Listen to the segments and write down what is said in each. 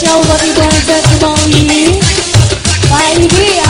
小花的绿色毛衣，白的。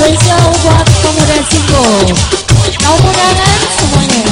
Gue buat kamu dan Singo Kau mudangan semuanya